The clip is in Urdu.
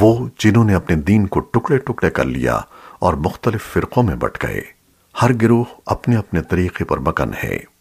وہ جنہوں نے اپنے دین کو ٹکڑے ٹکڑے کر لیا اور مختلف فرقوں میں بٹ گئے۔ ہر گروہ اپنے اپنے طریقے پر مکن ہے۔